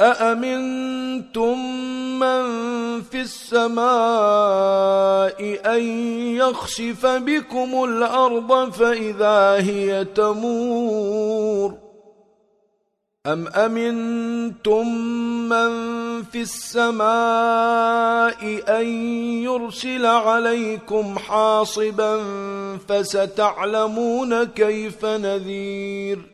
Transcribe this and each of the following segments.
أأمنتم من في السماء أن يخشف بكم الأرض فإذا هي تمور أم أمنتم من في السماء أن يرسل عليكم حاصبا فستعلمون كيف نذير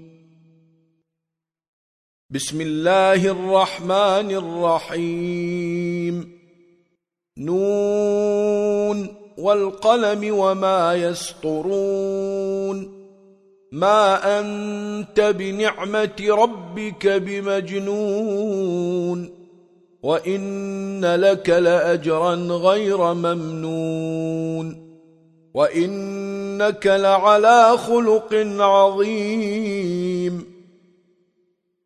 بسم اللہ الرحمن الرحیم نون والقلم وما يسطرون ما انت بنعمت ربك بمجنون وان لك لاجرا غير ممنون وانك لعلى خلق عظيم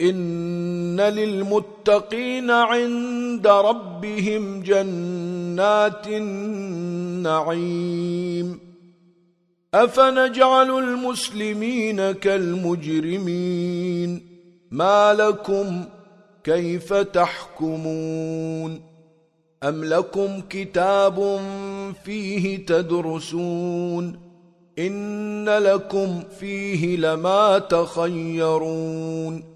ان للمتقين عند ربهم جنات النعيم افنجعل المسلمين كالمجرمين ما لكم كيف تحكمون ام لكم كتاب فيه تدرسون ان لكم فيه لما تخيرون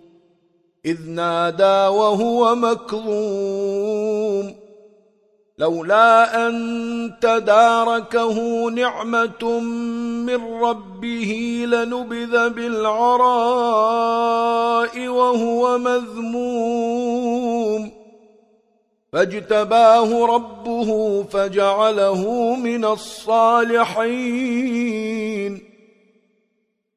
إذ نادى وهو مكظوم لولا أن تداركه نعمة من ربه لنبذ بالعراء وهو مذموم فاجتباه ربه فجعله من الصالحين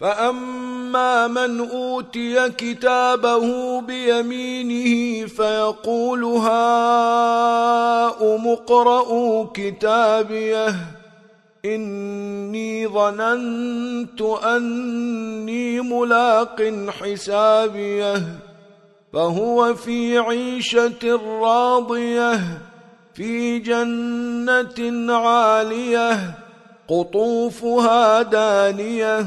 فأما من أوتي كتابه بيمينه فيقول هاؤم أُمُقْرَأُوا كتابيه إني ظننت أني ملاق حسابيه فهو في عيشة راضية في جنة عالية قطوفها دانيه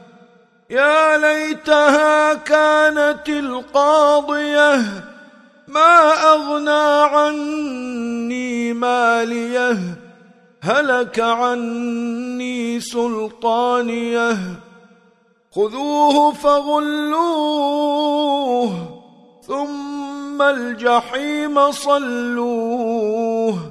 يا ليتها كانت القاضية ما أغنى عني مالية هلك عني سلطانية. خذوه فغلوه ثم الجحيم صلوه.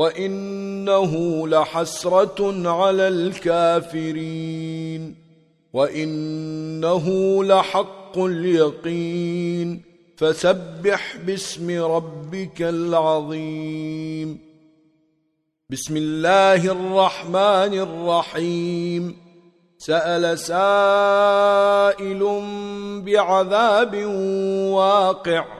وَإِنَّهُ لَحَسْرَةٌ عَلَى الْكَافِرِينَ وَإِنَّهُ لَحَقُّ الْيَقِينِ فَسَبِّحْ بِاسْمِ رَبِّكَ الْعَظِيمِ بسم الله الرحمن الرحيم سأل سائل بعذاب واقع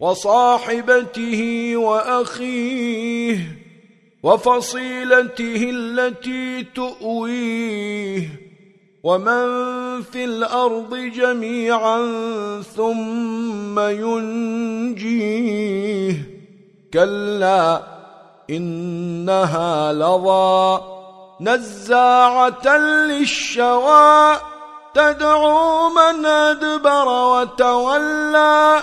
وصاحبته وأخيه وفصيلته التي تؤويه ومن في الأرض جميعا ثم ينجيه كلا إنها لضا نزاعة للشواء تدعو من أدبر وتولى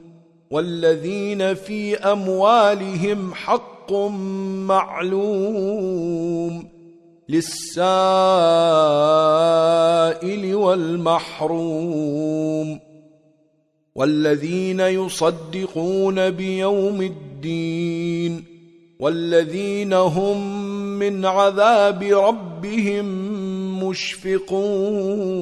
والذين في اموالهم حق معلوم للسائل والمحروم والذين يصدقون بيوم الدين والذين هم من عذاب ربهم مشفقون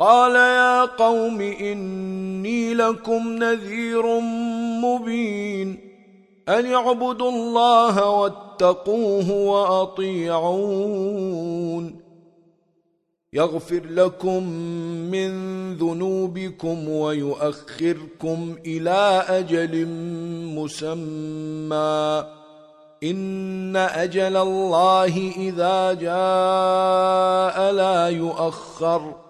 قال يا قوم إني لكم نذير مبين. أن اعبدوا الله واتقوه وأطيعون. يغفر لكم من ذنوبكم ويؤخركم إلى أجل مسمى. إن أجل الله إذا جاء لا يؤخر.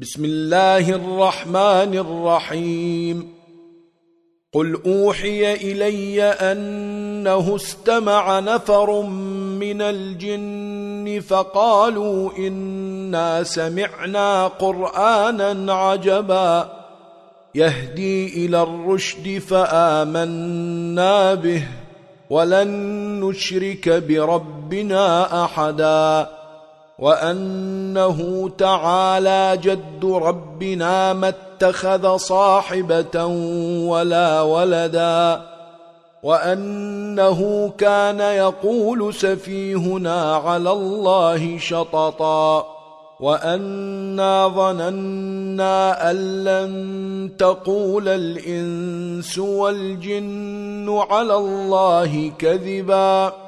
بسم الله الرحمن الرحيم قل اوحي الي انه استمع نفر من الجن فقالوا إنا سمعنا قرآنا عجبا يهدي إلى الرشد فآمنا به ولن نشرك بربنا احدا وأنه تعالى جد ربنا ما اتخذ صاحبة ولا ولدا وأنه كان يقول سفيهنا على الله شططا وَأَنَّا ظَنَنَّا أَن لَّن تَقُولَ الْإِنسُ وَالْجِنُّ عَلَى اللَّهِ كَذِبًا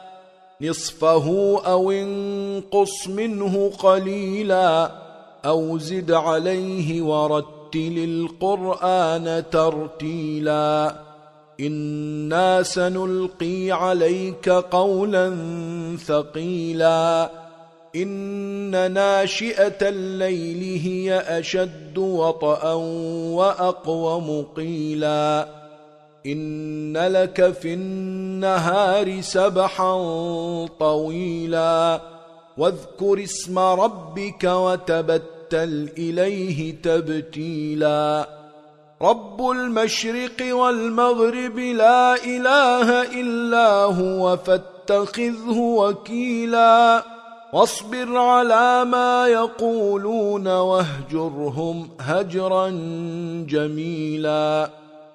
نصفه أو انقص منه قليلا أو زد عليه ورتل القرآن ترتيلا إنا سنلقي عليك قولا ثقيلا إن ناشئة الليل هي أشد وطأا وأقوم قيلا ان لك في النهار سبحا طويلا واذكر اسم ربك وتبتل اليه تبتيلا رب المشرق والمغرب لا اله الا هو فاتخذه وكيلا واصبر على ما يقولون واهجرهم هجرا جميلا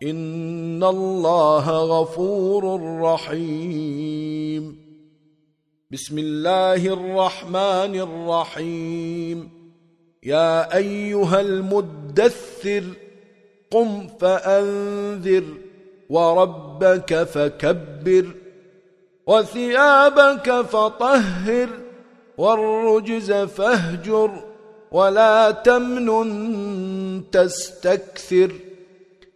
ان اللہ غفور رحيم بسم اللہ الرحمن الرحیم یا أيها المدثر قم فانذر وربك فكبر وثيابك فطهر والرجز فاهجر ولا تمنن تستكثر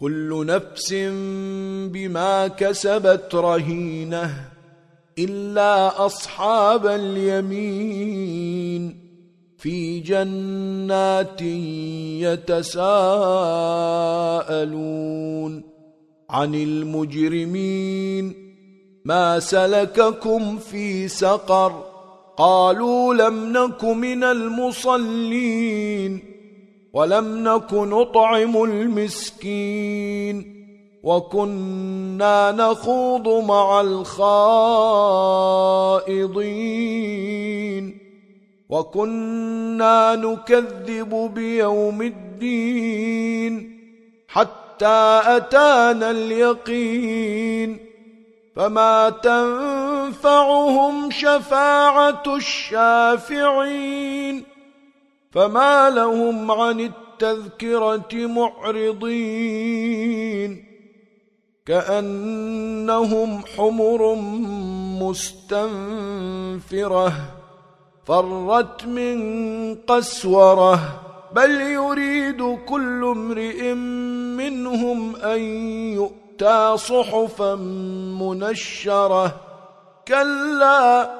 كل نفس بما كسبت رهينة إلا أصحاب اليمين في جنات يتساءلون عن المجرمين ما سلككم في سقر قالوا لم نك من المصلين ولم نكن نطعم المسكين وكنا نخوض مع الخائضين وكنا نكذب بيوم الدين حتى أتانا اليقين فما تنفعهم شفاعة الشافعين فما لهم عن التذكرة معرضين. كأنهم حمر مستنفرة فرت من قسورة. بل يريد كل امرئ منهم أن يؤتى صحفا منشرة. كلا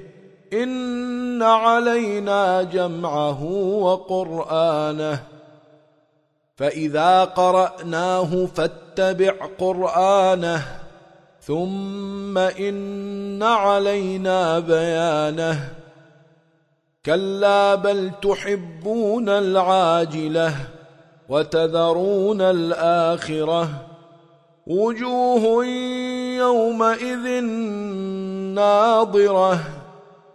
ان علينا جمعه وقرانه فاذا قراناه فاتبع قرانه ثم ان علينا بيانه كلا بل تحبون العاجله وتذرون الاخره وجوه يومئذ ناضره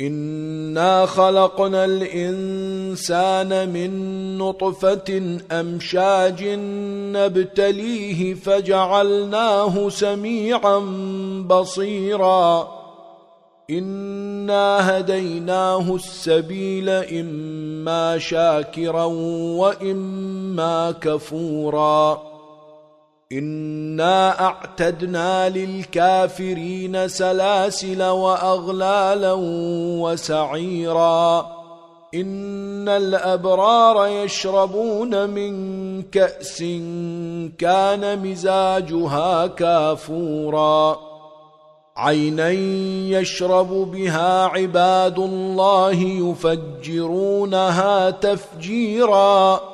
انا خلقنا الانسان من نطفه امشاج نبتليه فجعلناه سميعا بصيرا انا هديناه السبيل اما شاكرا واما كفورا انا اعتدنا للكافرين سلاسل واغلالا وسعيرا ان الابرار يشربون من كاس كان مزاجها كافورا عينا يشرب بها عباد الله يفجرونها تفجيرا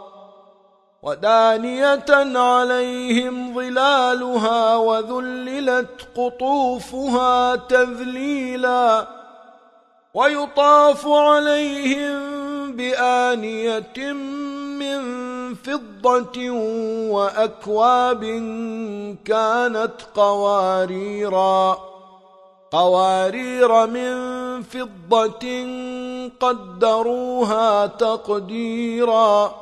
ودانية عليهم ظلالها وذللت قطوفها تذليلا ويطاف عليهم بآنية من فضة وأكواب كانت قواريرا قوارير من فضة قدروها تقديرا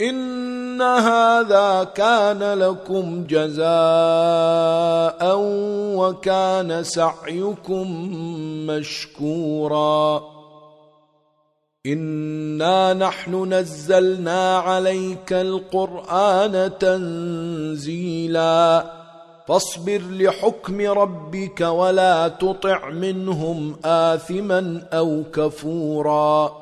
ان هذا كان لكم جزاء وكان سعيكم مشكورا انا نحن نزلنا عليك القران تنزيلا فاصبر لحكم ربك ولا تطع منهم آثما أو كفورا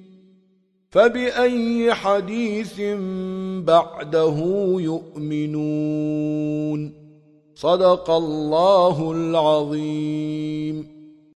فبأي حديث بعده يؤمنون صدق الله العظيم